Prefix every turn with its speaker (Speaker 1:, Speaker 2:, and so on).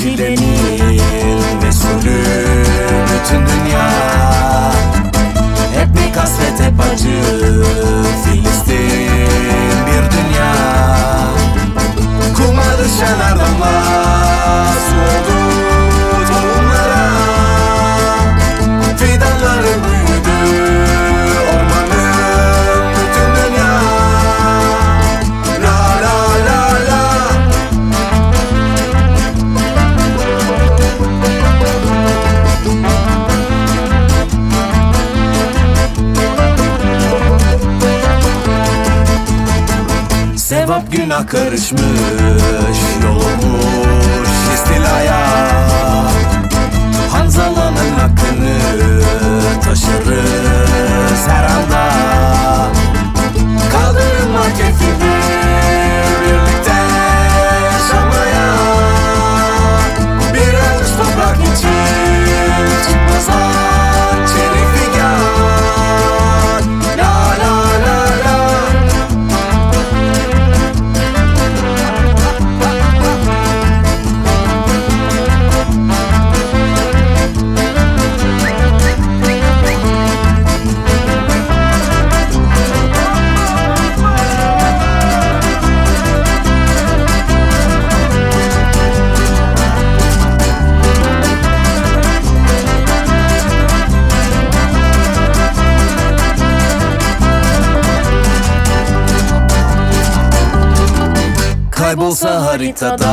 Speaker 1: parti değil Mesulü bütün dünya. Sevap günah karışmış Yol olmuş istilaya kaybolsa haritada